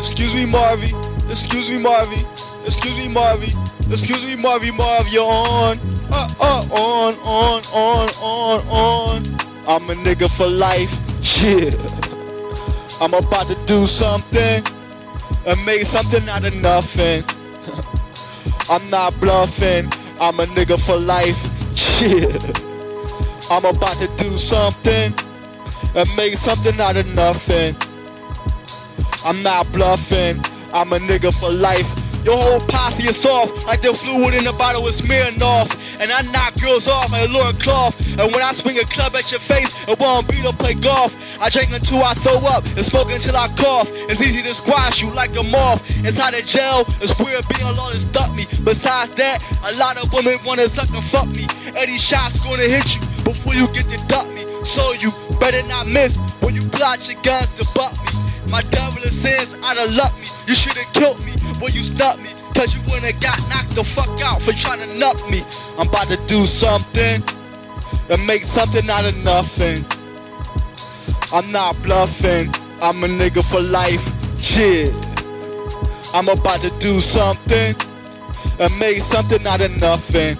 Excuse me, Marvy. Excuse me, Marvy. Excuse me, Marvy. Excuse me, Marvy. Marv, you're on. Uh, uh, on, on, on, on, on. I'm a nigga for life. Shit. I'm about to do something and make something out of nothing. I'm not bluffing. I'm a nigga for life. Shit. I'm about to do something and make something out of nothing. I'm not bluffing. I'm a nigga for life. Your whole posse is soft, like the fluid in the bottle is smearing off. And I knock girls off like a Laura cloth. And when I swing a club at your face, it won't be to play golf. I drink until I throw up and smoke until I cough. It's easy to squash you like a moth. Inside a jail, it's weird being alone and stuck me. Besides that, a lot of women wanna suck and fuck me. Eddie shots gonna hit you before you get to duck me. So you better not miss when you out your guns to me. My devil is sins out of luck me. You should've killed me but you stopped me. Cause you wouldn't have got knocked the fuck out for trying to nut me. I'm about to do something and make something out of nothing. I'm not bluffing. I'm a nigga for life. Shit. I'm about to do something and make something out of nothing.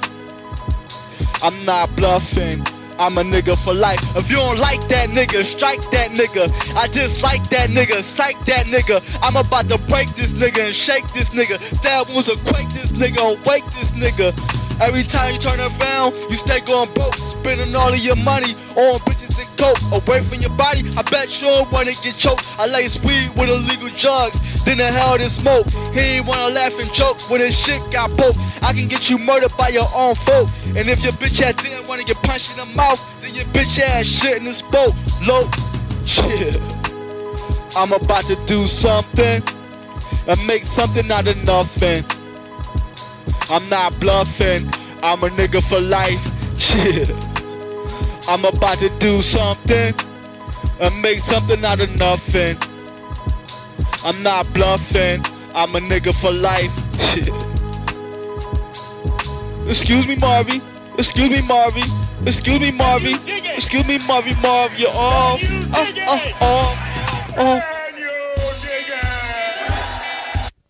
I'm not bluffing. I'm a nigga for life. If you don't like that nigga, strike that nigga. I dislike that nigga, psych that nigga. I'm about to break this nigga and shake this nigga. Stab wounds will quake this nigga and wake this nigga. Every time you turn around, you stay going broke, spending all of your money on bitches coke. Away from your body, I bet you don't wanna get choked. I lace weed with illegal drugs, then the hell to smoke. He ain't wanna laugh and joke when his shit got broke. I can get you murdered by your own folk. And if your bitch ass didn't wanna get punched in the mouth, then your bitch ass shit in this boat. Low, shit. I'm about to do something and make something out of nothing. I'm not bluffing. I'm a nigga for life. Shit. I'm about to do something and make something out of nothing. I'm not bluffing. I'm a nigga for life. Shit. Excuse me, Marvy. Excuse me, Marvy. Excuse me, Marvy. Excuse me, Marvy. Marv, you're off. Oh, oh, oh, oh.